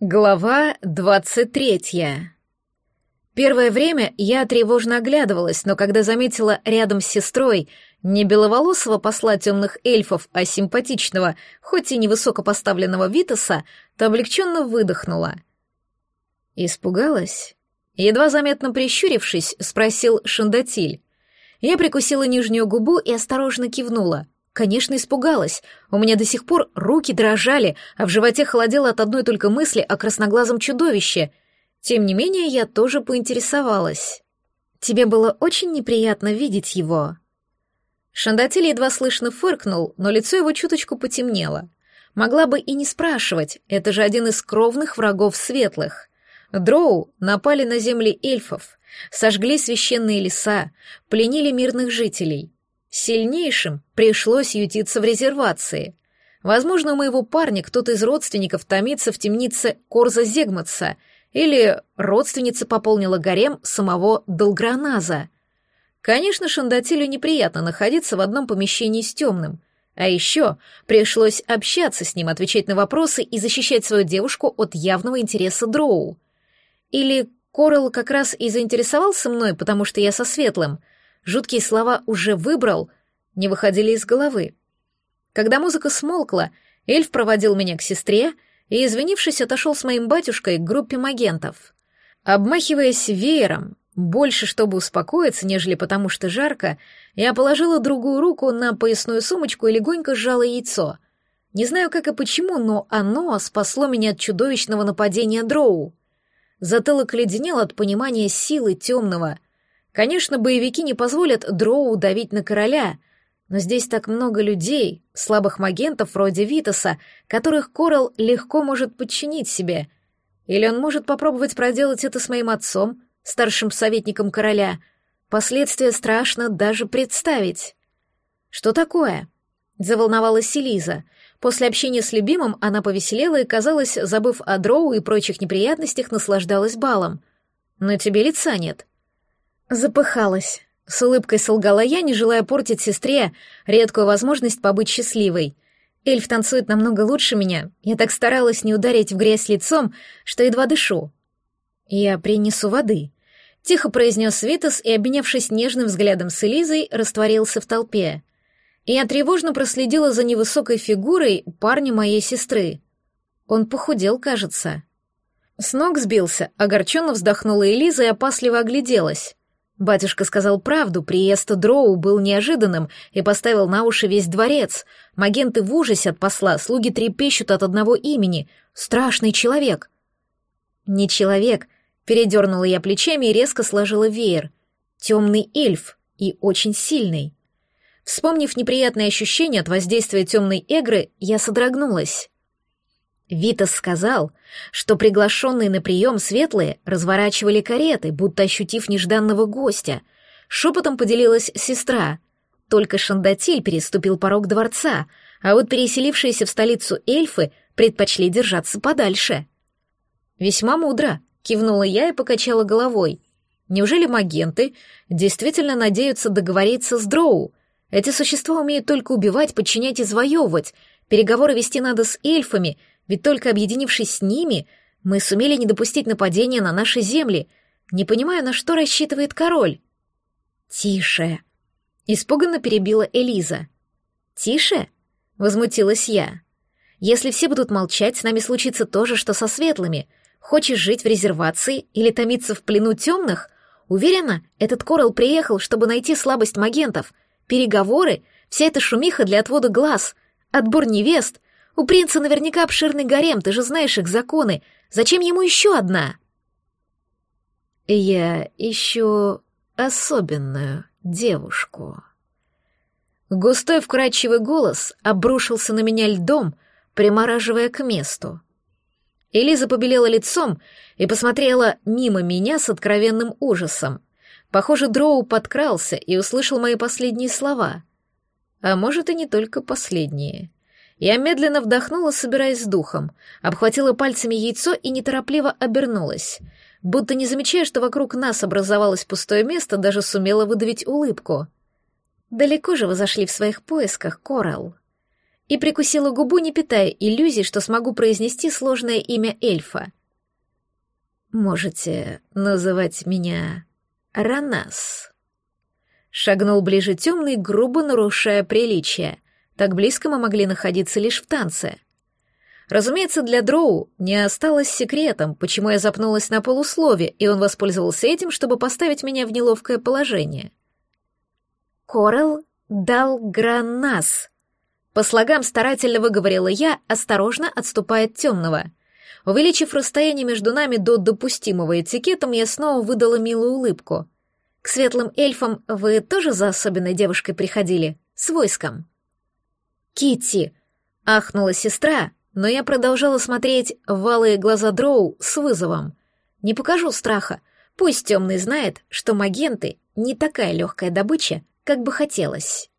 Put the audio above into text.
Глава двадцать третья. Первое время я тревожно оглядывалась, но когда заметила рядом с сестрой не беловолосого посла темных эльфов, а симпатичного, хоть и невысоко поставленного Витаса, то облегченно выдохнула. Испугалась? Едва заметно прищурившись, спросил Шандатиль. Я прикусила нижнюю губу и осторожно кивнула — Конечно, испугалась. У меня до сих пор руки дрожали, а в животе холодело от одной только мысли о красноглазом чудовище. Тем не менее, я тоже поинтересовалась. «Тебе было очень неприятно видеть его?» Шандатель едва слышно фыркнул, но лицо его чуточку потемнело. Могла бы и не спрашивать, это же один из кровных врагов светлых. Дроу напали на земли эльфов, сожгли священные леса, пленили мирных жителей — Сильнейшим пришлось ютиться в резервации. Возможно, у моего парня кто-то из родственников томится в темнице Корза Зегматса, или родственница пополнила гарем самого Долграназа. Конечно, Шандатилю неприятно находиться в одном помещении с темным, а еще пришлось общаться с ним, отвечать на вопросы и защищать свою девушку от явного интереса Дроу. Или Корел как раз и заинтересовался мной, потому что я со светлым — Жуткие слова «уже выбрал» не выходили из головы. Когда музыка смолкла, эльф проводил меня к сестре и, извинившись, отошел с моим батюшкой к группе магентов. Обмахиваясь веером, больше чтобы успокоиться, нежели потому что жарко, я положила другую руку на поясную сумочку и легонько сжала яйцо. Не знаю, как и почему, но оно спасло меня от чудовищного нападения дроу. Затылок леденел от понимания силы темного — Конечно, боевики не позволят Дроу давить на короля, но здесь так много людей, слабых магентов вроде Витаса, которых Корал легко может подчинить себе. Или он может попробовать проделать это с моим отцом, старшим советником короля. Последствия страшно даже представить. Что такое? Заволновалась Селиза. После общения с любимым она повеселела и, казалось, забыв о дроу и прочих неприятностях, наслаждалась балом. Но тебе лица нет. Запыхалась. С улыбкой солгала я, не желая портить сестре редкую возможность побыть счастливой. Эльф танцует намного лучше меня. Я так старалась не ударить в грязь лицом, что едва дышу. «Я принесу воды», — тихо произнес Витас и, обменявшись нежным взглядом с Элизой, растворился в толпе. Я тревожно проследила за невысокой фигурой парня моей сестры. Он похудел, кажется. С ног сбился, огорченно вздохнула Элиза и опасливо огляделась. Батюшка сказал правду, приезд Дроу был неожиданным и поставил на уши весь дворец. Магенты в ужасе от посла, слуги трепещут от одного имени. Страшный человек. Не человек, передернула я плечами и резко сложила веер. Темный эльф и очень сильный. Вспомнив неприятные ощущения от воздействия темной эгры, я содрогнулась. Витас сказал, что приглашенные на прием светлые разворачивали кареты, будто ощутив нежданного гостя. Шепотом поделилась сестра. Только Шандатиль переступил порог дворца, а вот переселившиеся в столицу эльфы предпочли держаться подальше. «Весьма мудро», — кивнула я и покачала головой. «Неужели магенты действительно надеются договориться с Дроу? Эти существа умеют только убивать, подчинять и завоевывать. Переговоры вести надо с эльфами — ведь только объединившись с ними, мы сумели не допустить нападения на наши земли. Не понимаю, на что рассчитывает король. Тише. Испуганно перебила Элиза. Тише? Возмутилась я. Если все будут молчать, с нами случится то же, что со светлыми. Хочешь жить в резервации или томиться в плену темных? Уверена, этот Корал приехал, чтобы найти слабость магентов. Переговоры, вся эта шумиха для отвода глаз, отбор невест — у принца наверняка обширный гарем, ты же знаешь их законы. Зачем ему еще одна?» «Я ищу особенную девушку». Густой вкрадчивый голос обрушился на меня льдом, примораживая к месту. Элиза побелела лицом и посмотрела мимо меня с откровенным ужасом. Похоже, Дроу подкрался и услышал мои последние слова. А может, и не только последние. Я медленно вдохнула, собираясь с духом, обхватила пальцами яйцо и неторопливо обернулась. Будто не замечая, что вокруг нас образовалось пустое место, даже сумела выдавить улыбку. Далеко же вы зашли в своих поисках, Коралл. и прикусила губу, не питая иллюзий, что смогу произнести сложное имя эльфа. «Можете называть меня Ранас». Шагнул ближе темный, грубо нарушая приличие. Так близко мы могли находиться лишь в танце. Разумеется, для Дроу не осталось секретом, почему я запнулась на полуслове, и он воспользовался этим, чтобы поставить меня в неловкое положение. «Корел дал гранас», по слогам старательно выговорила я, осторожно отступая от темного. Увеличив расстояние между нами до допустимого этикетом, я снова выдала милую улыбку. К светлым эльфам вы тоже за особенной девушкой приходили? С войском? Китти! ахнула сестра, но я продолжала смотреть в валые глаза Дроу с вызовом. Не покажу страха. Пусть темный знает, что магенты не такая легкая добыча, как бы хотелось.